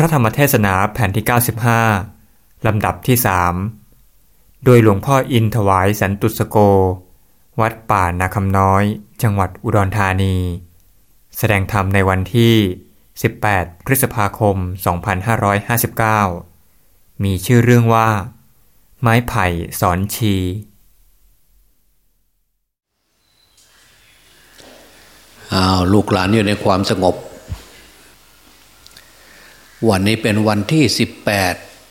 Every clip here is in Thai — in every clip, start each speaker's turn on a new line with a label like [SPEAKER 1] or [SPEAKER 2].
[SPEAKER 1] พระธรรมเทศนาแผ่นที่ 95 ลำดับที่สโดยหลวงพ่ออินถวายสันตุสโก วัดป่านาคำน้อย จังหวัดอุดรธานี แสดงธรรมในวันที่ 18 พฤษภาคม 2559 มีชื่อเรื่องว่า ไม้ไผ่สอนชี
[SPEAKER 2] อ้าว ลูกหลานอยู่ในความสงบ วันนี้เป็นวันที่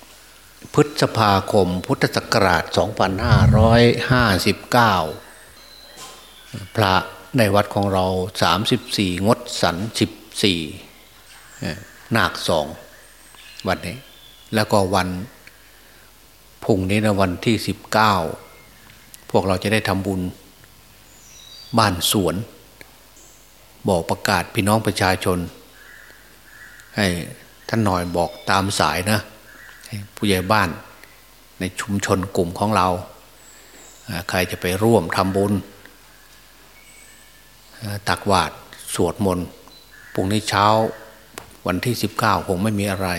[SPEAKER 2] 18 พฤษภาคม พุทธศักราช 2559 พระในวัดของเรา 34 งดสัน 14 นาคสองวันนี้ แล้วก็วันพุ่งนี้นะวันที่ 19 พวกเราจะได้ทำบุญบ้านสวน บอกประกาศพี่น้องประชาชน ให้ ท่านหน่อยบอกตามสายนะผู้ใหญ่บ้านในชุมชนกลุ่มของเรา ใครจะไปร่วมทำบุญ ตักวาดสวดมนต์ปุ่งนี้เช้าวันที่สิบเก้าคงไม่มีอะไร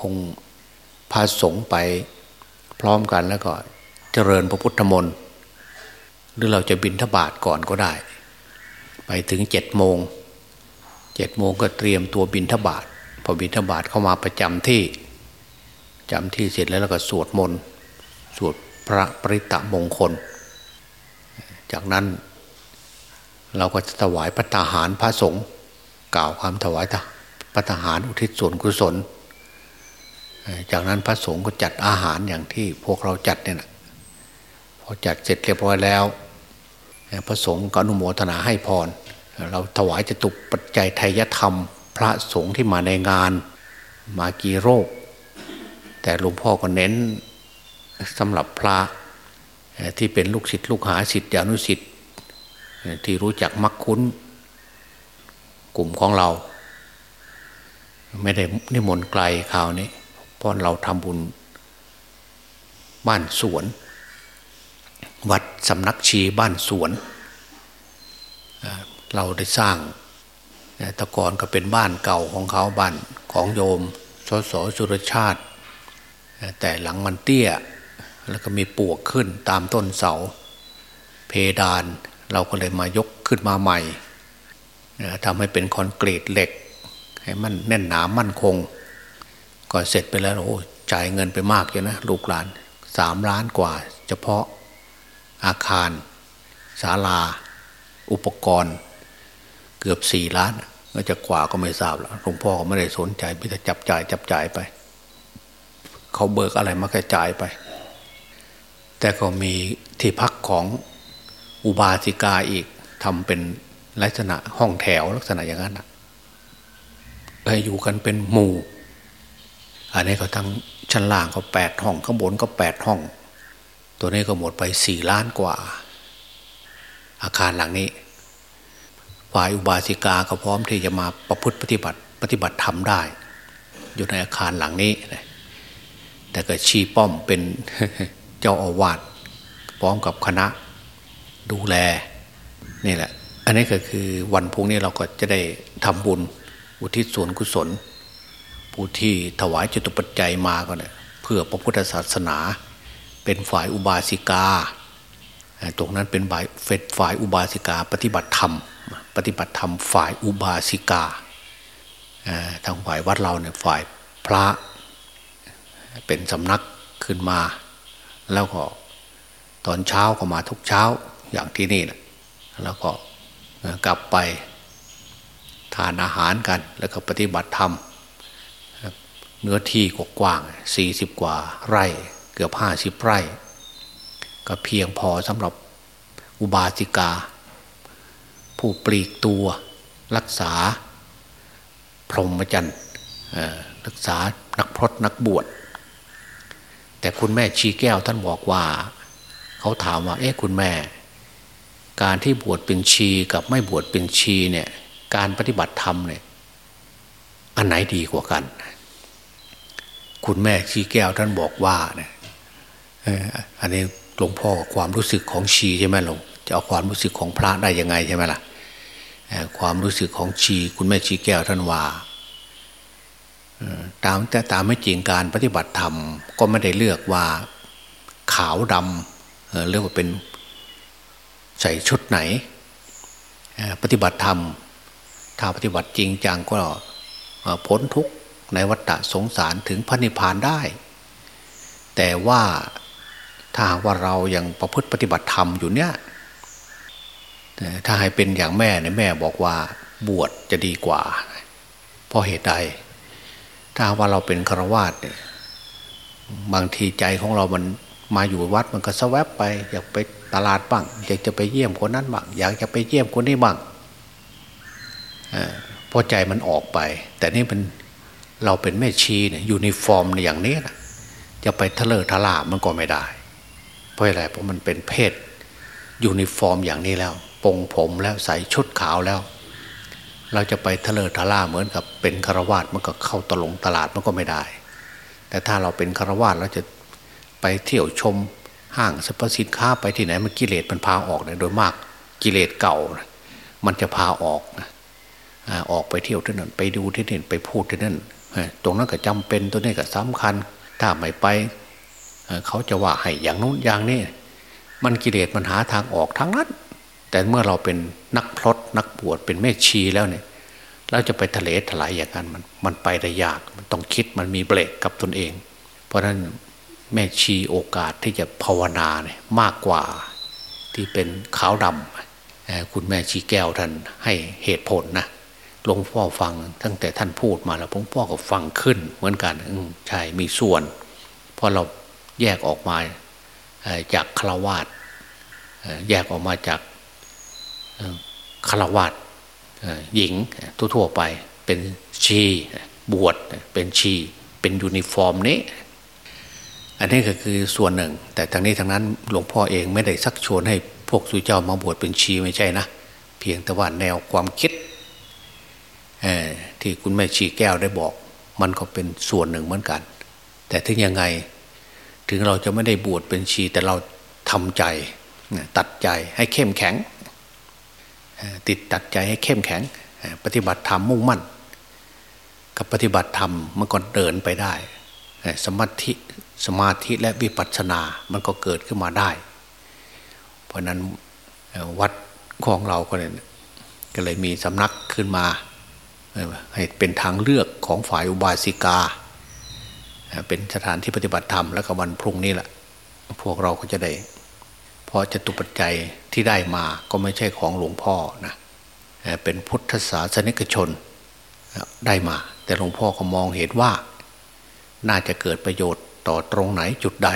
[SPEAKER 2] คงพาสงไปพร้อมกันแล้วก็เจริญพระพุทธมนต์หรือเราจะบินทบาทก่อนก็ได้ ไปถึงเจ็ดโมงเจ็ดโมงก็เตรียมตัวบินทบาท พอบินทบาทเข้ามาประจำที่จำที่เสร็จแล้วเราก็สวดมนต์สวดพระปริตะมงคล จากนั้นเราก็จะถวายพระทหารพระสงฆ์กล่าวคำถวายพระทหารอุทิศส่วนกุศล จากนั้นพระสงฆ์ก็จัดอาหารอย่างที่พวกเราจัดเนี่ยนะพอจัดเสร็จเรียบร้อยแล้ว พระสงฆ์ก็อนุโมทนาให้พร เราถวายจตุปัจจัยไทยธรรม พระสงฆ์ที่มาในงาน มากี่โรค แต่หลวงพ่อก็เน้นสำหรับพระที่เป็นลูกศิษย์ลูกหาศิษย์ยานุศิษย์ที่รู้จักมักคุ้น กลุ่มของเรา ไม่ได้นิมนต์ไกลข่าวนี้เพราะเราทำบุญบ้านสวน วัดสำนักชีบ้านสวน เราได้สร้าง ตะก่อนก็เป็นบ้านเก่าของเขาบ้านของโยมสสสุรชาติ แต่หลังมันเตี้ย แล้วก็มีปวกขึ้นตามต้นเสา เพดานเราก็เลยมายกขึ้นมาใหม่ทำให้เป็นคอนกรีตเหล็ก ให้มันแน่นหนามั่นคง ก็เสร็จไปแล้วโอ้จ่ายเงินไปมากเลยนะลูกหลานสามล้านกว่า เฉพาะอาคารศาลา อุปกรณ์ เกือบสี่ล้านก็จะกว่าก็ไม่ทราบแล้วหลวงพ่อก็ไม่ได้สนใจพิจะจับจ่ายจับจ่ายไป เขาเบิกอะไรมากระจายไป แต่ก็มีที่พักของอุบาสิกาอีกทำเป็นลักษณะห้องแถวลักษณะอย่างนั้นนะให้อยู่กันเป็นหมู่ อันนี้ก็ทั้งชั้นล่างก็แปดห้องข้างบนก็แปดห้อง ตัวนี้ก็หมดไปสี่ล้านกว่า อาคารหลังนี้ ฝ่ายอุบาสิกาก็พร้อมที่จะมาประพฤติปฏิบัติปฏิบัติธรรมได้ อยู่ในอาคารหลังนี้ แต่ก็ชีป้อมเป็นเจ้าอาวาสพร้อมกับคณะดูแลนี่แหละ อันนี้ก็คือวันพุ่งนี้เราก็จะได้ทำบุญอุทิศส่วนกุศล ผู้ที่ถวายจตุปัจจัยมาก็เนี่ยเพื่อพระพุทธศาสนา เป็นฝ่ายอุบาสิกา ตรงนั้นเป็นฝ่ายเฟดฝ่ายอุบาสิกาปฏิบัติธรรม ปฏิบัติธรรมฝ่ายอุบาสิกาทางฝ่ายวัดเราเนี่ยฝ่ายพระเป็นสำนักขึ้นมา แล้วก็ตอนเช้าก็มาทุกเช้าอย่างที่นี่แหละแล้วก็กลับไปทานอาหารกัน แล้วก็ปฏิบัติธรรมเนื้อที่กว้างสี่สิบกว่าไร่ เกือบห้าสิบไร่ ก็เพียงพอสำหรับอุบาสิกา ผู้ปลีกตัวรักษา พรหมจรรย์รักษานักพรตนักบวช แต่คุณแม่ชีแก้วท่านบอกว่า เขาถามว่า เอ๊ะคุณแม่ การที่บวชเป็นชีกับไม่บวชเป็นชีเนี่ยการปฏิบัติธรรมเนี่ยอันไหนดีกว่ากัน คุณแม่ชีแก้วท่านบอกว่าเนี่ยอันนี้หลวงพ่อความรู้สึกของชีใช่ไหมหลวง จะเอาความรู้สึกของพระได้ยังไงใช่ไหมล่ะความรู้สึกของชีคุณแม่ชีแก้วท่านว่าตามแต่ตามไม่จริงการปฏิบัติธรรม ก็ไม่ได้เลือกว่าขาวดำเรียกว่าเป็นใส่ชุดไหน ปฏิบัติธรรม ถ้าปฏิบัติจริงจังก็พ้นทุกข์ในวัฏสงสารถึงพระนิพพานได้ แต่ว่าถ้าว่าเรายังประพฤติปฏิบัติธรรมอยู่เนี่ย ถ้าให้เป็นอย่างแม่เนี่ยแม่บอกว่าบวชจะดีกว่า เพราะเหตุใด ถ้าว่าเราเป็นฆราวาสเนี่ยบางทีใจของเรามันมาอยู่วัดมันก็สวบไป อยากไปตลาดบ้างอยากจะไปเยี่ยมคนนั้นบ้างอยากจะไปเยี่ยมคนนี้บ้างพอใจมันออกไป แต่นี่เป็นเราเป็นแม่ชีเนี่ยยูนิฟอร์มอย่างนี้นะจะไปเถลไถลมันก็ไม่ได้ เพราะอะไรเพราะมันเป็นเพศยูนิฟอร์มอย่างนี้แล้ว ปลงผมแล้วใส่ชุดขาวแล้ว เราจะไปเถลไถลเหมือนกับเป็นฆราวาสมันก็เข้าตลงตลาดมันก็ไม่ได้ แต่ถ้าเราเป็นฆราวาสเราจะไปเที่ยวชมห้างสรรพสินค้าไปที่ไหนมันกิเลสมันพาออกเนี่ยโดยมากกิเลสเก่า มันจะพาออกนะออกไปเที่ยวที่นั่นไปดูที่นี่ไปพูดที่นั่นตรงนั้นก็จำเป็นตัวนี้ก็สำคัญ ถ้าไม่ไปเขาจะว่าให้อย่างนู้นอย่างนี้มันกิเลสมันหาทางออกทั้งนั้น แต่เมื่อเราเป็นนักพลดนักบวชเป็นแม่ชีแล้วเนี่ย เราจะไปทะเลถลายอย่างนั้นมันมันไปได้ยากมันต้องคิดมันมีเบรกกับตนเอง เพราะฉะนั้นแม่ชีโอกาสที่จะภาวนาเนี่ยมากกว่าที่เป็นขาวดำคุณแม่ชีแก้วท่านให้เหตุผลนะหลวงพ่อฟังตั้งแต่ท่านพูดมาแล้วหลวงพ่อก็ฟังขึ้นเหมือนกันอืใช่มีส่วนพอเราแยกออกมาจากฆราวาสแยกออกมาจาก ฆราวาสหญิงทั่วๆไปเป็นชีบวชเป็นชี เป็นยูนิฟอร์มนี้ อันนี้ก็คือส่วนหนึ่ง แต่ทางนี้ทางนั้นหลวงพ่อเองไม่ได้ซักชวนให้พวกสุเจ้ามาบวชเป็นชีไม่ใช่นะ เพียงแต่ว่าแนวความคิดที่คุณแม่ชีแก้วได้บอก มันก็เป็นส่วนหนึ่งเหมือนกัน แต่ถึงยังไงถึงเราจะไม่ได้บวชเป็นชีแต่เราทำใจตัดใจให้เข้มแข็ง ติดตัดใจให้เข้มแข็ง ปฏิบัติธรรมมุ่งมั่น กับปฏิบัติธรรมมันก็เดินไปได้ สมาธิสมาธิและวิปัสสนามันก็เกิดขึ้นมาได้ เพราะนั้นวัดของเราก็เลยก็เลยมีสำนักขึ้นมาให้เป็นทางเลือกของฝ่ายอุบาสิกา เป็นสถานที่ปฏิบัติธรรมแล้วก็วันพรุ่งนี้แหละพวกเราก็จะได้ พราะจตุปัจจัยที่ได้มาก็ไม่ใช่ของหลวงพ่อนะเป็นพุทธศาสนิกชนได้มา แต่หลวงพ่อก็มองเห็นว่า น่าจะเกิดประโยชน์ต่อตรงไหนจุดใด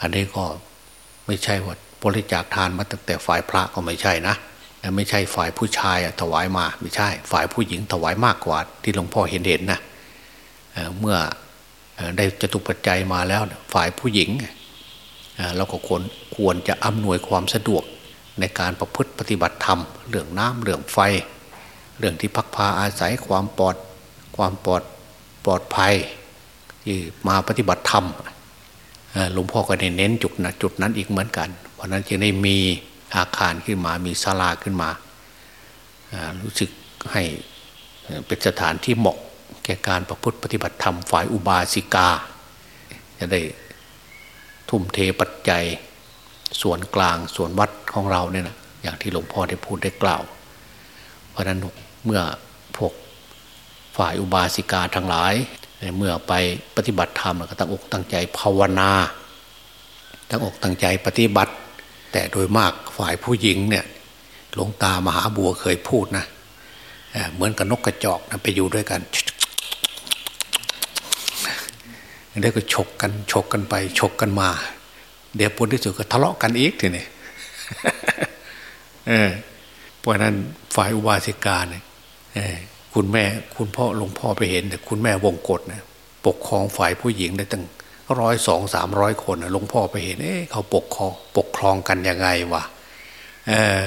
[SPEAKER 2] อันนี้ก็ไม่ใช่ว่าบริจาคทานมาตั้งแต่ฝ่ายพระก็ไม่ใช่นะไม่ใช่ฝ่ายผู้ชายถวายมาไม่ใช่ ฝ่ายผู้หญิงถวายมากกว่า ที่หลวงพ่อเห็นเห็นนะเมื่อได้จตุปัจจัยมาแล้วฝ่ายผู้หญิง เราก็ควรควรจะอำนวยความสะดวกในการประพฤติปฏิบัติธรรม เรื่องน้ำเรื่องไฟ เรื่องที่พักพาอาศัยความปลอดความปลอดปลอดภัยที่มาปฏิบัติธรรมหลวงพ่อก็เน้นจุดนะจุดนั้นอีกเหมือนกัน เพราะนั้นจึงได้มีอาคารขึ้นมามีศาลาขึ้นมารู้สึกให้เป็นสถานที่เหมาะแก่การประพฤติปฏิบัติธรรมฝ่ายอุบาสิกา จะได้ ทุ่มเทปัจจัย ส่วนกลางส่วนวัดของเราเนี่ยนะอย่างที่หลวงพ่อได้พูดได้กล่าว เพราะนั้นเมื่อพวกฝ่ายอุบาสิกาทั้งหลาย เมื่อไปปฏิบัติธรรมก็ตั้งอกตั้งใจภาวนาตั้งอกตั้งใจปฏิบัติ แต่โดยมากฝ่ายผู้หญิงเนี่ยหลวงตามหาบัวเคยพูดนะเหมือนกับนกกระจอกนะไปอยู่ด้วยกัน แล้วก็ฉกกันฉกกันไปฉกกันมา เดี๋ยวผลที่สุดก็ทะเลาะกันอีกทีนี้เพราะนั้นฝ่ายอุบาสิกาเนี่ยคุณแม่คุณพ่อหลวงพ่อไปเห็นแต่คุณแม่วงกฏนะปกครองฝ่ายผู้หญิงได้ตั้งร้อยสองสามร้อยคนหลวงพ่อไปเห็นเอ๊ะเขาปกครองปกครองกันยังไงวะเออ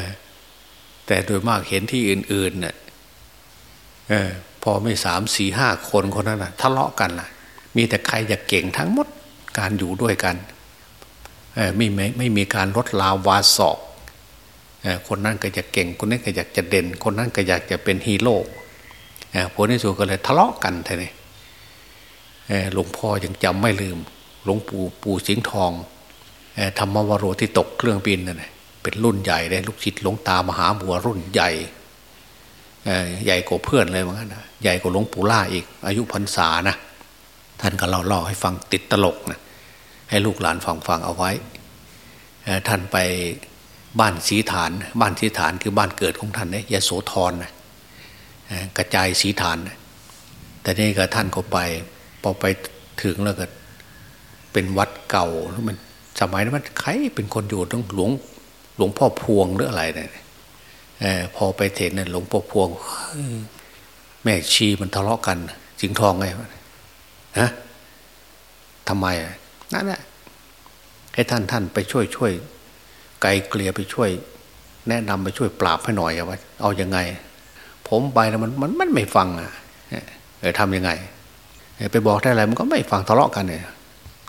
[SPEAKER 2] แต่โดยมากเห็นที่อื่นๆเนี่ยเออพอไม่สามสี่ห้าคนคนนั้นนะทะเลาะกันล่ะ มีแต่ใครจะเก่งทั้งหมดการอยู่ด้วยกันไม่ไม่ไม่มีการลดลาวาศอกคนนั้นก็จะเก่ง คนนี้ก็อยากจะเด่น คนนั้นก็อยากจะเป็นฮีโร่ผลที่สุดก็เลยทะเลาะกันทีนี้หลวงพ่อยังจำไม่ลืม หลวงปู่ปู่สิงห์ทองธรรมวโรที่ตกเครื่องบินนั่นเป็นรุ่นใหญ่เลยลูกศิษย์หลวงตามหาบัวรุ่นใหญ่ใหญ่กว่าเพื่อนเลยมั้งนะใหญ่กว่าหลวงปู่ล่าอีก อายุพรรษานะ ท่านก็เล่าเล่าให้ฟังติดตลกนะให้ลูกหลานฟังฟังเอาไว้ ท่านไปบ้านสีฐาน บ้านสีฐานคือบ้านเกิดของท่านเนี่ยยโสธรนะกระจายสีฐาน แต่นี่ก็ท่านก็ไปพอไปถึงแล้วก็เป็นวัดเก่ามันสมัยนั้นมันใครเป็นคนอยู่ต้องหลวงหลวงพ่อพวงหรืออะไรเนี่ยพอไปเห็นเนี่ยหลวงพ่อพวงแม่ชีมันทะเลาะกันจิงทองไง ฮะทำไมนั่นแหละให้ท่านท่านไปช่วยช่วย ไกลเกลี่ยไปช่วย แนะนำไปช่วยปราบให้หน่อยว่าเอาอยัางไง ผมไปแล้วมันมันมันไม่ฟังอะเออทำยังไงไปบอกได้อะไรมันก็ไม่ฟังทะเลาะกันเนี่ย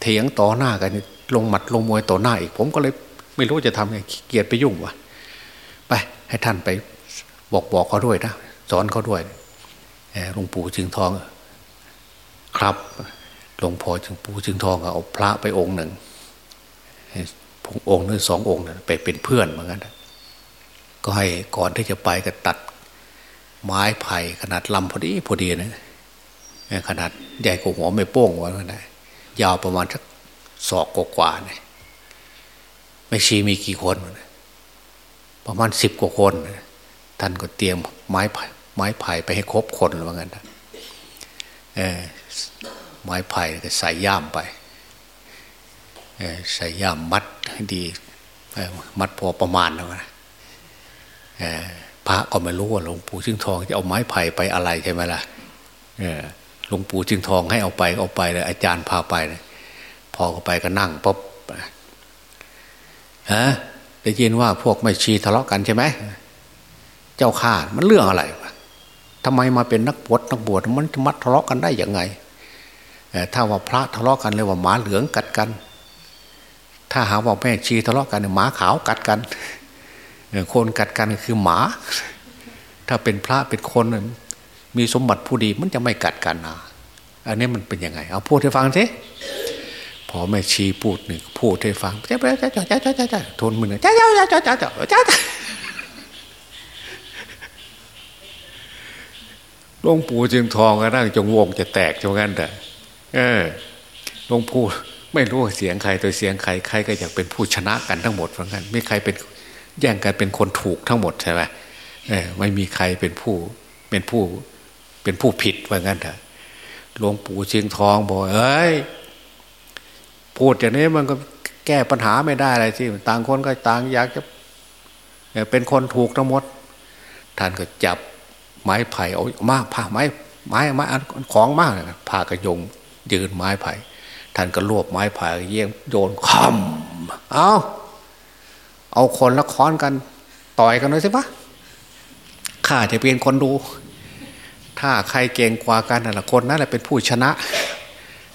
[SPEAKER 2] เถียงต่อหน้ากันลงหมัดลงมวยต่อหน้าอีก ผมก็เลยไม่รู้จะทำไงเกียดไปยุ่งวะไป ให้ท่านไปบอกบอกเขาด้วยนะสอนเขาด้วยหลวงปู่จึงทอง ครับหลวงพ่อจึงปู่จึงทองเอาพระไปองค์หนึ่งองค์นึงสององค์ไปเป็นเพื่อนเหมือนกันก็ให้ก่อนที่จะไปก็ตัดไม้ไผ่ขนาดลำพอดีพอดีนะขนาดใหญ่กว่าหัวไม่โป้งวะนั่นยาวประมาณสักศอกกว่าเนี่ยไม่ชีมีกี่คน ประมาณสิบกว่าคน ท่านก็เตรียมไม้ไผ่ไม้ไผ่ไปให้ครบคนว่างั้นเออ ไม้ไผ่ก็ใส่ย่ามไปใส่ย่ามมัดให้ดีมัดพอประมาณแล้วนะพระก็ไม่รู้ว่าหลวงปู่ซึ่งทองจะเอาไม้ไผ่ไปอะไรใช่ไหมล่ะหลวงปู่จึงทองให้เอาไปเอาไปเลยอาจารย์พาไปเลยพอเขาไปก็นั่งปุ๊บฮะได้ยินว่าพวกไม่ชีทะเลาะกันใช่ไหมเจ้าข้ามันเรื่องอะไรวะทำไมมาเป็นนักบวชนักบวชมันมัดทะเลาะกันได้ยังไง ถ้าว่าพระทะเลาะกันเลยว่าหมาเหลืองกัดกัน ถ้าหาว่าแม่ชีทะเลาะกันหมาขาวกัดกันคนกัดกันคือหมา ถ้าเป็นพระเป็นคนมีสมบัติผู้ดีมันจะไม่กัดกันนะอันนี้มันเป็นยังไง เอาพูดให้ฟังสิพอแม่ชีพูดหนึ่งพูดให้ฟังเจ้าเจ้าเจ้าเจ้าเจ๊ทนมือเจ้าเจ้าเจ้าเจ้าเจ๊เจ๊หลวงปู่จึงทองก็นั่งจงวงจะแตกจงงั้นแต่ เออหลวงปู่ไม่รู้เสียงใครตัวเสียงใครใครก็อยากเป็นผู้ชนะกันทั้งหมดเหมือนกันไม่ใครเป็นแย่งกันเป็นคนถูกทั้งหมดใช่ไหมเออไม่มีใครเป็นผู้เป็นผู้เป็นผู้ผิดว่างั้นเถอะหลวงปู่เชียงทองบอกเอ้ยพูดอย่างนี้มันก็แก้ปัญหาไม่ได้อะไรที่ต่างคนก็ต่างอยากจะเป็นคนถูกทั้งหมด ท่านก็จับไม้ไผ่เอามาผ่าไม้ไม้ไม้ของมากผ่ากระยง ยืนไม้ไผ่ท่านก็รวบไม้ไผ่เยี่ยงโยนคำเอาเอาคนละค้อนกัน ต่อยกันเลยสิปะข้าจะเป็นคนดู ถ้าใครเก่งกว่ากันนั่นแหละคนนั้นแหละเป็นผู้ชนะ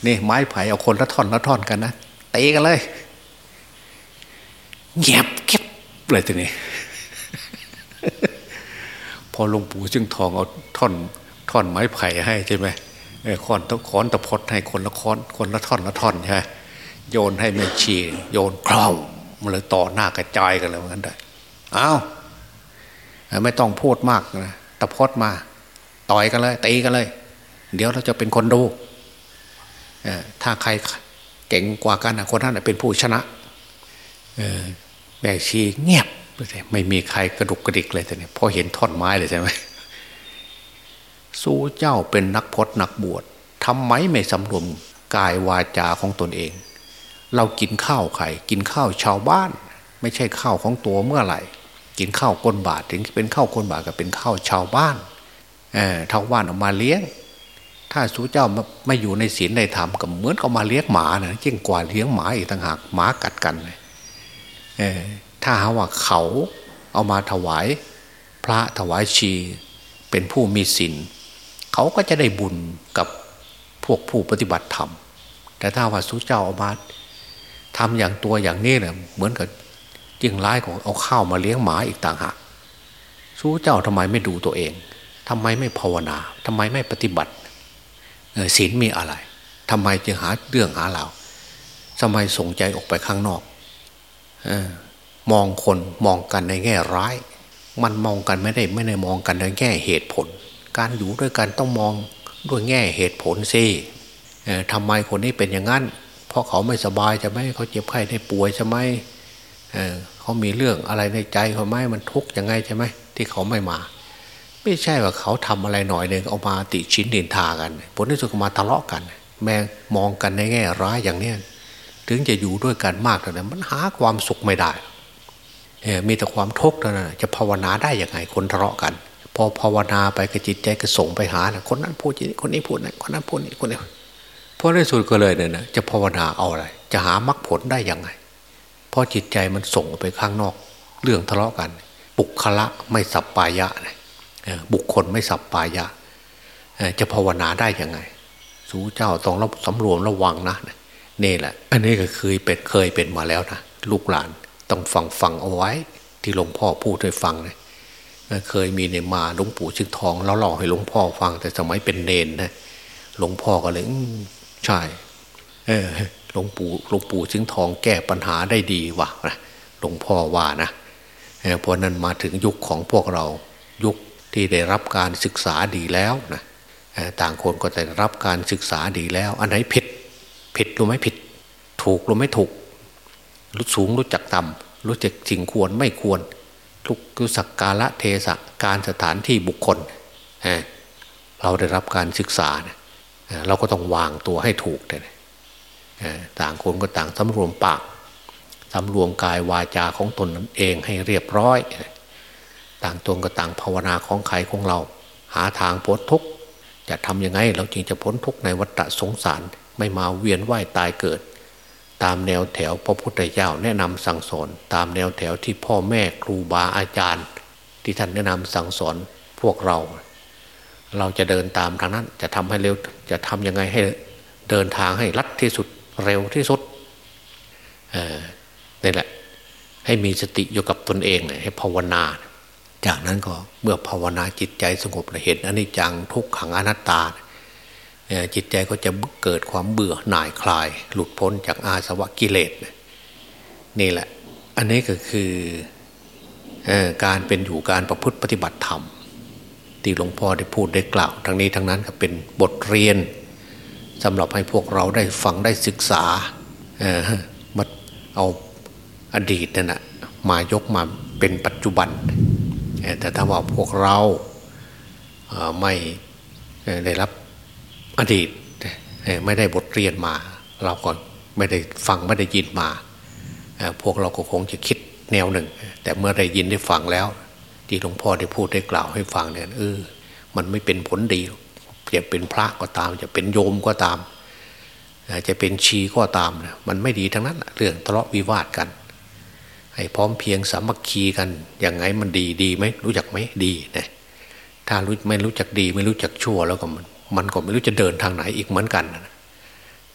[SPEAKER 2] นี่ไม้ไผ่เอาคนละท่อนละท่อนกันนะตีกันเลยเงียบเก็บเลยทีนี้พอหลวงปู่จึงทองเอาท่อนท่อนไม้ไผ่ให้ใช่ไหม คอนตะค้อนตะพดให้คนละค้อนคนละท่อนละท่อนใช่ไหมโยนให้แม่ชีโยนคล่องมันเลยต่อหน้ากระจายกันเลยเหมือนกันได้อ้าวไม่ต้องพูดมากนะตะพดมา ต่อยกันเลยตีกันเลย เดี๋ยวเราจะเป็นคนดูถ้าใครเก่งกว่ากันคนนั้นเป็นผู้ชนะแม่ชีเงียบไม่มีใครกระดุกกระดิกเลยแต่เนี่ยพอเห็นท่อนไม้เลยใช่ไหม สู้เจ้าเป็นนักพจนักบวชทำไมไม่สำรวมกายวาจาของตนเอง เรากินข้าวไข่กินข้าวชาวบ้าน ไม่ใช่ข้าวของตัวเมื่อไหร่ กินข้าวก้นบาทถึงเป็นข้าวก้นบาทก็เป็นข้าวชาวบ้านเท่าว่านออกมาเลี้ยง ถ้าสู้เจ้าไม่อยู่ในศีลในธรรมก็เหมือนเอามาเลี้ยงหมานะยิ่งกว่าเลี้ยงหมาอีกต่างหากหมากัดกันเออถ้าหาว่าเขาเอามาถวาย พระถวายชีเป็นผู้มีศีล เขาก็จะได้บุญกับพวกผู้ปฏิบัติธรรม แต่ถ้าว่าสู้เจ้าอามาทำอย่างตัวอย่างนี้เนี่ยเหมือนกับยิ่งร้ายของเอาข้าวมาเลี้ยงหมาอีกต่างหากสู้เจ้าทำไมไม่ดูตัวเองทำไมไม่ภาวนาทำไมไม่ปฏิบัติศีลมีอะไรททำไมจึงหาเรื่องหาเราทำไมส่งใจออกไปข้างนอกอมองคนมองกันในแง่ร้าย มันมองกันไม่ได้ไม่ได้มองกันในแง่เหตุผล การอยู่ด้วยกันต้องมองด้วยแง่เหตุผลสิทำไมคนนี้เป็นอย่างนั้น เพราะเขาไม่สบายจะไหมเขาเจ็บไข้ได้ป่วยใช่ไหมเเขามีเรื่องอะไรในใจเขาไหมมันทุกข์ยังไงใช่ไหมที่เขาไม่มา ไม่ใช่ว่าเขาทำอะไรหน่อยหนึ่งเอามาติชิ้นดินทากัน ผลที่สุดก็มาทะเลาะกัน แม่มองกันในแง่ร้ายอย่างเนี้ยถึงจะอยู่ด้วยกันมากเท่านั้นมันหาความสุขไม่ได้มีแต่ความทุกข์เท่านั้นจะภาวนาได้ยังไงคนทะเลาะกัน อภาวนาไปกระจิตใจก็ส่งไปหานะคนนั้นพูดคนนี้พูดนะคนนั้นพูดนี่คนนี้เพราะในสุดก็เลยเนี่ยนะจะภาวนาเอาอะไร จะหามรรคผลได้ยังไง เพราะจิตใจมันส่งไปข้างนอก เรื่องทะเลาะกัน บุคละไม่สับปายะนะบุคคลไม่สับปายะ จะภาวนาได้ยังไง สู้เจ้าต้องรับสำรวมระวังนะนี่แหละ อันนี้ก็เคยเป็นเคยเป็นมาแล้วนะลูกหลานต้องฟังฟังเอาไว้ ที่หลวงพ่อพูดให้ฟังเลย เคยมีในมาหลวงปู่ชึกทองแล้วเล่าให้หลวงพ่อฟัง แต่สมัยเป็นเนนนะหลวงพ่อก็เลยใช่หลวงปู่หลวงปู่ชึงทองแก้ปัญหาได้ดีว่ะหลวงพ่อว่านะเพราะนั้นมาถึงยุคของพวกเรายุคที่ได้รับการศึกษาดีแล้วนะต่างคนก็ได้รับการศึกษาดีแล้ว อันไหนผิดผิดรู้ไหมผิด ถูกรู้ไหมถูกรู้สูงรู้จักต่ำรู้จักสิ่งควรไม่ควร รู้สักกาละเทศะการสถานที่บุคคล เราได้รับการศึกษา เราก็ต้องวางตัวให้ถูกเลยต่างคนก็ต่างสำรวมปากสำรวมกายวาจาของตนเองให้เรียบร้อย ต่างตนก็ต่างภาวนาของใครของเรา หาทางพ้นทุกข์จะทำยังไง เราจึงจะพ้นทุกข์ในวัฏสงสาร ไม่มาเวียนว่ายตายเกิด ตามแนวแถวพระพุทธเจ้าแนะนำสั่งสอน ตามแนวแถวที่พ่อแม่ครูบาอาจารย์ ที่ท่านแนะนำสั่งสอนพวกเรา เราจะเดินตามทางนั้นจะทำให้เร็วจะทำยังไงให้เดินทางให้รัดที่สุดเร็วที่สุดนี่แหละ ให้มีสติอยู่กับตนเองให้ภาวนา จากนั้นก็เมื่อภาวนาจิตใจสงบเห็นอนิจจังทุกขังอนัตตา จิตใจก็จะเกิดความเบื่อหน่ายคลาย หลุดพ้นจากอาสวะกิเลสนี่แหละ อันนี้ก็คือการเป็นอยู่การประพฤติปฏิบัติธรรมที่หลวงพ่อได้พูดได้กล่าว ทั้งนี้ทั้งนั้นก็เป็นบทเรียนสำหรับให้พวกเราได้ฟังได้ศึกษามาเอาอดีตนั่นนะมายกมาเป็นปัจจุบัน แต่ถ้าว่าพวกเราไม่ได้รับ อดีตไม่ได้บทเรียนมา เราก็ไม่ได้ฟังไม่ได้ยินมา พวกเราก็คงจะคิดแนวหนึ่ง แต่เมื่อได้ยินได้ฟังแล้ว ที่หลวงพ่อได้พูดได้กล่าวให้ฟังเนี่ยเออมันไม่เป็นผลดีจะเป็นพระก็ตาม จะเป็นโยมก็ตาม จะเป็นชีก็ตามนะมันไม่ดีทั้งนั้นเรื่องทะเลาะวิวาทกันให้พร้อมเพียงสามัคคีกันอย่างไงมันดีดีไหมรู้จักไหมดีนะถ้ารู้ไม่รู้จักดีไม่รู้จักชั่วแล้วก็มัน มันก็ไม่รู้จะเดินทางไหนอีกเหมือนกัน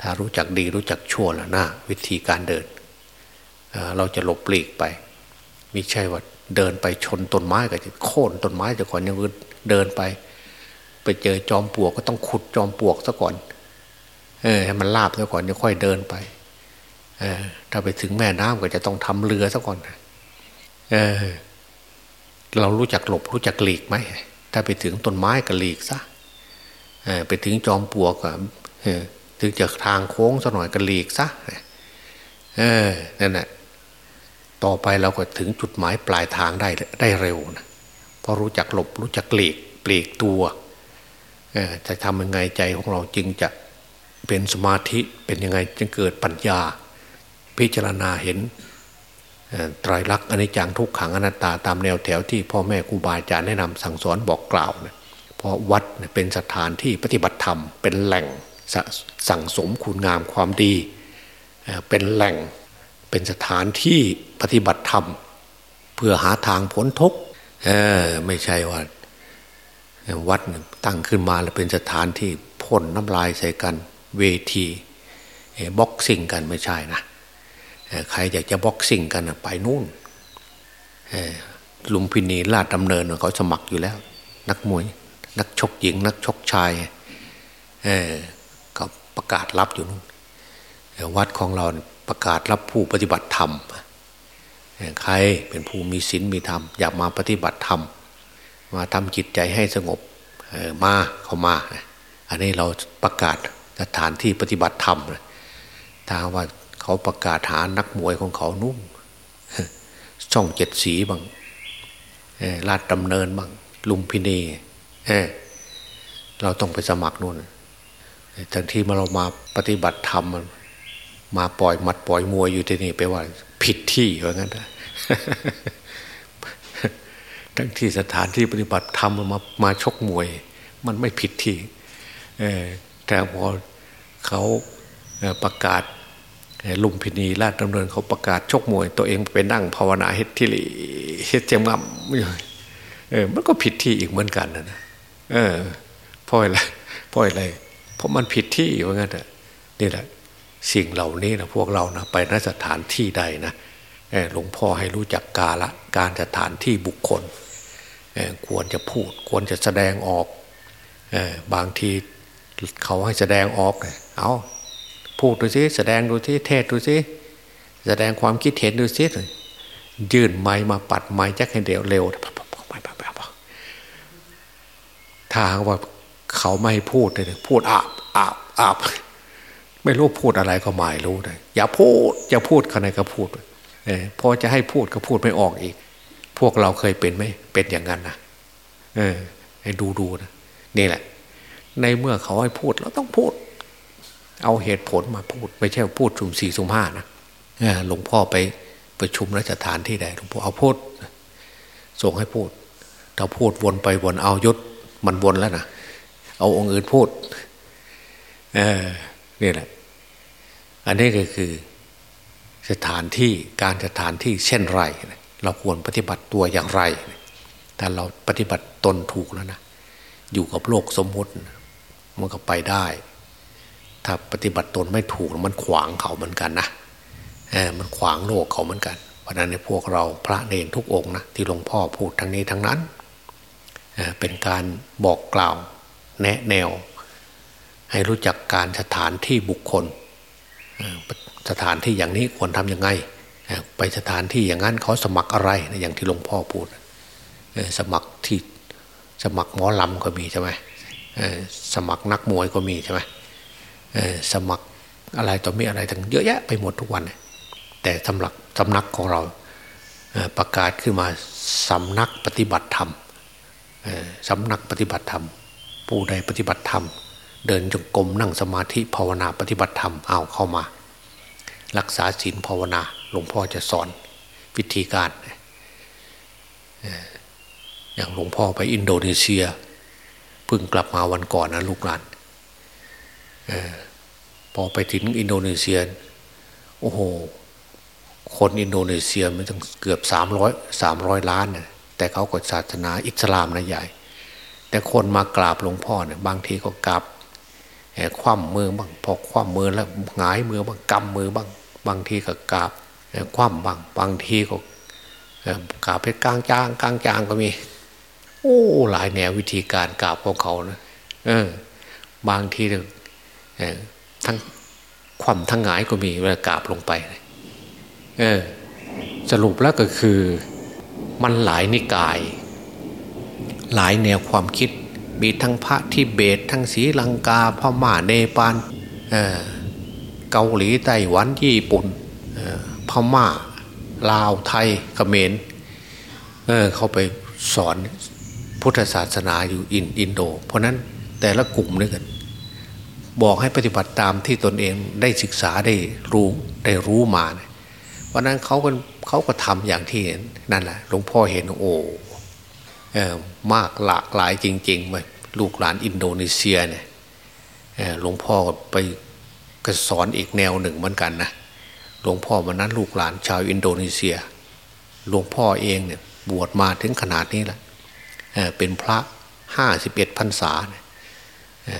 [SPEAKER 2] ถ้ารู้จักดีรู้จักชั่วแล้วนะวิธีการเดินเราจะหลบปลีกไปม่ใช่ว่าเดินไปชนต้นไม้ก็จะโค่นต้นไม้จะก่อนยังเดินไป ไปเจอจอมปลวกก็ต้องขุดจอมปลวกซะก่อน เออให้มันลาบซะก่อนจะค่อยเดินไปเออถ้าไปถึงแม่น้ำก็จะต้องทำเรือซะก่อนเออเรารู้จักหลบรู้จักหลีกไหมถ้าไปถึงต้นไม้ก็หลีกซะ ไปถึงจอมปลวกถึงจากทางโค้งสัหน่อยก็หลีกซะเออนั่นแหละต่อไปเราก็ถึงจุดหมายปลายทางได้ได้เร็วนะเพราะรู้จักหลบรู้จักหลีกปลีกตัวจะทำยังไงใจของเราจึงจะเป็นสมาธิเป็นยังไงจึงเกิดปัญญา พิจารณาเห็นไตรลักษณ์อนิจจังทุกขังอนัตตาตามแนวแถวที่พ่อแม่ครูบาอาจารย์แนะนำสั่งสอนบอกกล่าวเนี่ย ราะวัดเป็นสถานที่ปฏิบัติธรรม เป็นแหล่งสั่งสมคุณงามความดี เป็นแหล่งเป็นสถานที่ปฏิบัติธรรม เพื่อหาทางพ้นทุกข์ไม่ใช่ว่าวัดตั้งขึ้นมาแล้วเป็นสถานที่พ่นน้ำลายใส่กันเวทีบ็อกซิ่งกันไม่ใช่นะใครอยากจะบ็อกซิ่งกันไปนู่นลุมพินีลาดดำเนินเขาสมัครอยู่แล้ว นักมวย นักชกหญิง นักชกชายก็ประประกาศรับอยู่นู่นวัดของเราประกาศรับผู้ปฏิบัติธรรมใครเป็นผู้มีศีลมีธรรม อยากมาปฏิบัติธรรม มาทำจิตใจให้สงบมาเขามา อันนี้เราประกาศสถานที่ปฏิบัติธรรมถ้าว่าเขาประกาศหานักมวยของเขานุ่มช่องเจ็ดสีบางลาดดำเนินบางลุมพินี เราต้องไปสมัครนู่นทันที่มาเรามาปฏิบัติธรรมมาปล่อยมัดปล่อยมวยอยู่ที่นี่ไปว่า ผิดที่ว่างั้นทั้งที่สถานที่ปฏิบัติธรรมมามาชกมวย มันไม่ผิดที่แต่พอเขาประกาศลุมพินีราชดำเนินเขาประกาศชกมวย ตัวเองไปนั่งภาวนาเฮ็ดที่ลีเฮ็ดเจมงำเออมันก็ผิดที่อีกเหมือนกันนะ เออพ่ออะไรพ่ออะไรเพราะมันผิดที่ว่งั้นนี่แหละ สิ่งเหล่านี้นะพวกเรานะไปนสถานที่ใดนะหลวงพ่อให้รู้จักกาละการสถานที่บุคคล ควรจะพูด ควรจะแสดงออกบางทีเขาให้แสดงออก เอาพูดดูสิแสดงดูสิเทศดูสิแสดงความคิดเห็นดูสิยื่นไม้มาปัดไม้จักให้เดียวเร็ว ถ้าว่าเขาไม่พูดเลยพูดอาบอาบอาบไม่รู้พูดอะไรก็ไม่รู้เลยอย่าพูดอย่าพูดใครก็พูดเออพอจะให้พูดก็พูดไม่ออกอีก พวกเราเคยเป็นไหมเป็นอย่างนั้นนะเออ ให้ดูดูนะนี่แหละ ในเมื่อเขาให้พูดเราต้องพูด เอาเหตุผลมาพูด ไม่ใช่พูดชุมสี่ชุมห้านะหลวงพ่อไปประชุมราชฐานที่ใดหลวงพ่อเอาพูด ส่งให้พูดถ้าพูดวนไปวนเอายศ มันวนแล้วนะเอาองค์อื่นพูดเออนี่แหละ อันนี้ก็คือสถานที่การสถานที่เช่นไร เราควรปฏิบัติตัวอย่างไรถ้าเราปฏิบัติตนถูกแล้วนะอยู่กับโลกสมมติ มันก็ไปได้ ถ้าปฏิบัติตนไม่ถูกมันขวางเขาเหมือนกันนะเออมันขวางโลกเขาเหมือนกันเพราะนั้นในพวกเราพระเนรทุกองนะที่หลวงพ่อพูดทั้งนี้ทั้งนั้น เป็นการบอกกล่าวแนะแนว ให้รู้จักการสถานที่บุคคล สถานที่อย่างนี้ควรทำยังไง ไปสถานที่อย่างนั้นเขาสมัครอะไรอย่างที่หลวงพ่อพูด สมัครที่สมัครหมอลำก็มีใช่ไหมสมัครนักมวยก็มีใช่ไหมสมัครอะไรต่อมีอะไรทั้งเยอะแยะไปหมดทุกวัน แต่สำหรับสำนักของเราประกาศขึ้นมาสำนักปฏิบัติธรรม สำนักปฏิบัติธรรม ผู้ใดปฏิบัติธรรม เดินจงกรมนั่งสมาธิภาวนาปฏิบัติธรรมเอาเข้ามา รักษาศีลภาวนาหลวงพ่อจะสอนวิธีการ อย่างหลวงพ่อไปอินโดนีเซียเพิ่งกลับมาวันก่อนนะลูกหลานพอไปถึงอินโดนีเซีย โอ้โห คนอินโดนีเซียมันตั้งเกือบสามร้อยสามร้อยล้านเนี่ย แต่เขาก็ศาสนาอิสลามนะใหญ่ แต่คนมากราบหลวงพ่อเนี่ยบางทีก็กราบคว่ำมือบ้างพอคว่ำมือแล้วหงายมือบ้างกำมือบ้าง บางทีก็กราบคว่ำบ้างบางทีก็กราบเป็นกลางจางกลางจางก็มี โอ้หลายแนววิธีการกราบของเขานะเออบางทีทั้งคว่ำทั้งหงายก็มีเวลากราบลงไป เออ สรุปแล้วก็คือ มันหลายนิกาย หลายแนวความคิด มีทั้งพระทิเบต ทั้งศรีลังกาพม่าเนปาลเเกาหลีไต้หวันญี่ปุ่นพม่า ลาวไทยเขมรเเขาไปสอนพุทธศาสนาอยู่อินอินโด เพราะนั้นแต่ละกลุ่มนี่กันบอกให้ปฏิบัติตามที่ตนเองได้ศึกษาได้รู้ได้รู้มาเเพราะนั้นเขาก็ เขาก็ทำอย่างที่เห็นนั่นแหละหลวงพ่อเห็นโอ้เออมากหลากหลายจริงๆเลยลูกหลานอินโดนีเซียเนี่ยหลวงพ่อไปก็สอนอีกแนวหนึ่งเหมือนกันนะหลวงพ่อวันนั้นลูกหลานชาวอินโดนีเซีย หลวงพ่อเองเนี่ยบวชมาถึงขนาดนี้แหละเป็นพระห้าสิบเอ็ดพรรษา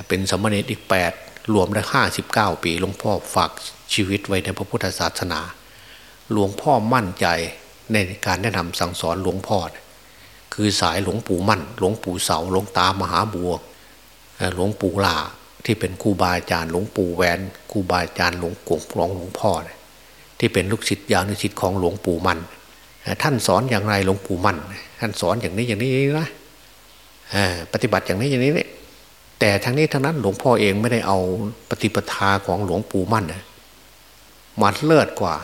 [SPEAKER 2] เป็นสมณีอีกแปดรวมได้ห้าสิบเก้าปีหลวงพ่อฝากชีวิตไว้ในพระพุทธศาสนา หลวงพ่อมั่นใจในการแนะนำสั่งสอนหลวงพ่อ คือสายหลวงปู่มั่น หลวงปู่เสาหลวงตามหาบัวหลวงปู่ลาที่เป็นครูบาอาจารย์หลวงปู่แหวนครูบาอาจารย์หลวงกงหลวงหลวงพ่อที่เป็นลูกศิษย์ยาวนิสิ์ของหลวงปู่มั่นท่านสอนอย่างไรหลวงปู่มั่นท่านสอนอย่างนี้อย่างนี้นะปฏิบัติอย่างนี้อย่างนี้เนี่ยแต่ทั้งนี้ทั้งนั้นหลวงพ่อเองไม่ได้เอาปฏิปทาของหลวงปู่มั่นมาเลิศกว่า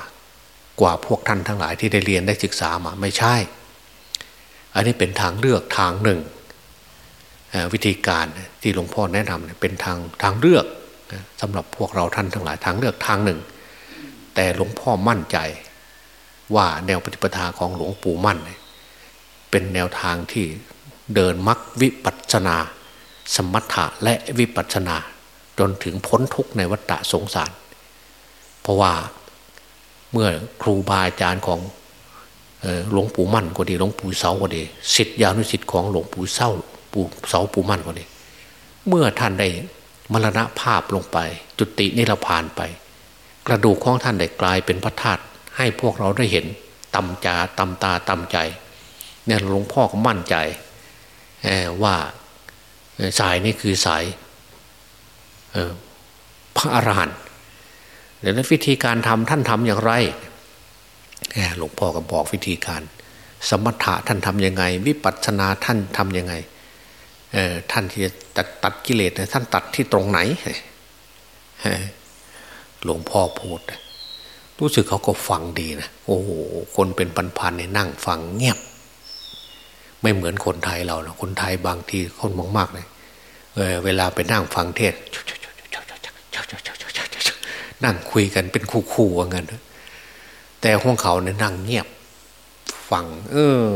[SPEAKER 2] กว่าพวกท่านทั้งหลายที่ได้เรียนได้ศึกษามาไม่ใช่ อันนี้เป็นทางเลือกทางหนึ่ง วิธีการที่หลวงพ่อแนะนำเป็นทางทางเลือกสำหรับพวกเราท่านทั้งหลายทางเลือกทางหนึ่ง แต่หลวงพ่อมั่นใจว่าแนวปฏิปทาของหลวงปู่มั่น เป็นแนวทางที่เดินมรรควิปัสสนา สมถะและวิปัสสนา จนถึงพ้นทุกข์ในวัฏสงสาร เพราะว่า เมื่อครูบาอาจารย์ของหลวงปู่มั่นก็ดีหลวงปู่เสาก็ดีสิทธิยานุสิทธิ์ของหลวงปู่เสาปู่เสาปู่มั่นก็ดี เมื่อท่านได้มรณภาพลงไป จุตินิรพานไป กระดูกของท่านได้กลายเป็นพระธาตุให้พวกเราได้เห็นตำจาตำตาตำใจเนี่ยหลวงพ่อก็มั่นใจว่าสายนี้คือสายพระอรหันต์ เดี๋ยวนั้นวิธีการทำท่านทำอย่างไรหลวงพ่อก็บอกวิธีการ สมถะท่านทำยังไง วิปัสสนาท่านทำยังไงท่านที่จะตัดตัดกิเลสท่านตัดที่ตรงไหนหลวงพ่อพูดรู้สึกเขาก็ฟังดีนะโอ้โหคนเป็นพันๆเนี่ยนั่งฟังเงียบ ไม่เหมือนคนไทยเรานะคนไทยบางทีคนมากๆเลยเวลาไปนั่งฟังเทศ นั่งคุยกันเป็นคู่ๆว่างั้นแต่ห้องเขาเนี่ยนั่งเงียบฟัง เออ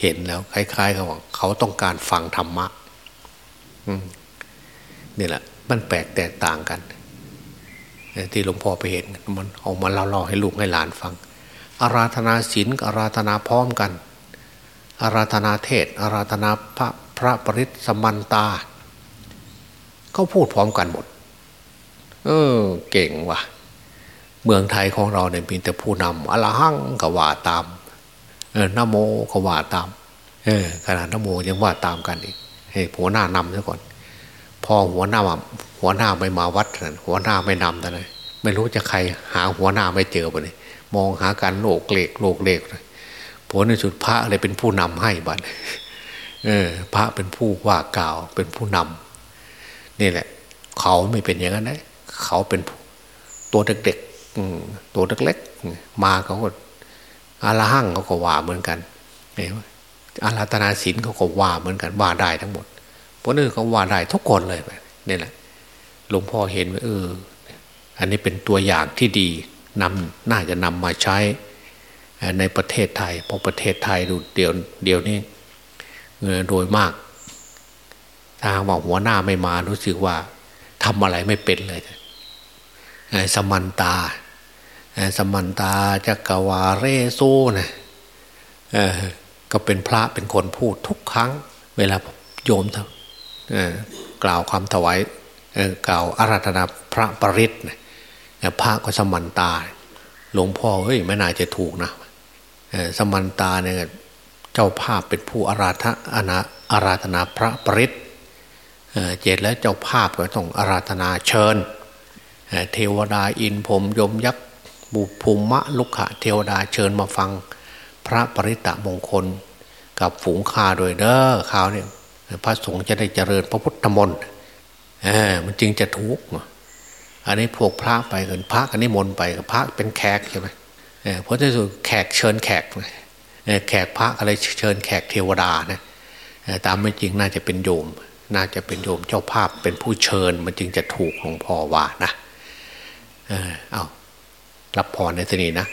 [SPEAKER 2] เห็นแล้วคล้ายๆเขาบอกเขาต้องการฟังธรรมะนี่แหละ มันแปลกแตกต่างกันที่หลวงพ่อไปเห็นมันเอามาเล่าๆให้ลูกให้หลานฟัง อาราธนาศีลอาราธนาพร้อมกัน อาราธนาเทศ อาราธนาพระพระปริศมันตาเขาพูดพร้อมกันหมด เออ เก่งว่ะ เมืองไทยของเราเนี่ยมีแต่ผู้นำอลหังก็ว่าตาม เออนโมก็ว่าตาม เออขนาดนโมยังว่าตามกันอีกให้หัวหน้านำซะก่อน พอหัวหน้าหัวหน้าไม่มาวัดหัวหน้าไม่นำแต่เลยไม่รู้จะใครหาหัวหน้าไม่เจอไปเลยมองหาการโลกเล็กโลกเล็กเลยผลในสุดพระอะไรเป็นผู้นำให้บัดเออ พระเป็นผู้ว่ากล่าวเป็นผู้นำนี่แหละ เขาไม่เป็นอย่างนั้นนะ เขาเป็นตัวเด็กๆตัวเล็กๆมาเขาก็อาลาหั่งเขาก็ว่าเหมือนกันเนี่ยอาราธนาศีลเขาก็ว่าเหมือนกันว่าได้ทั้งหมด เพราะนั่นเขาว่าได้ทุกคนเลยนี่แหละหลวงพ่อเห็นว่าเออ อันนี้เป็นตัวอย่างที่ดีนำน่าจะนำมาใช้ในประเทศไทย เพราะประเทศไทยดูเดี๋ยวเดียวนี้โดยมาก ถ้าว่าหัวหน้าไม่มารู้สึกว่าทำอะไรไม่เป็นเลย สมันตา สมันตาจักวาเรโซนะก็เป็นพระเป็นคนพูดทุกครั้ง เวลาโยมกล่าวคำถวายกล่าวอาราธนาพระปริศนะพระก็สมันตา หลวงพ่อเฮ้ยไม่น่าจะถูกนะสมันตาเนี่ยเจ้าภาพเป็นผู้อาราธนาอาราธนาพระปริศเจตแล้วเจ้าภาพก็ต้องอาราธนาเชิญ เทวดาอินผมยมยักษ์บุภูมะลุกขะเทวดาเชิญมาฟัง พระปริตะมงคล กับฝูงข้าโดยเด้อข่าวเนี่ยพระสงฆ์จะได้เจริญพระพุทธมนต์มันจึงจะทุกข์อันนี้พวกพระไปกันพระกันนิมนต์ไปกับพระเป็นแขกใช่ไหมเออเพราะที่สุดแขกเชิญแขกแขกพระอะไรเชิญแขกเทวดานะตามไม่จริงน่าจะเป็นโยม น่าจะเป็นโยมเจ้าภาพเป็นผู้เชิญมันจึงจะถูกหลวงพ่อว่านะ เอารับพรในที่นี้นะ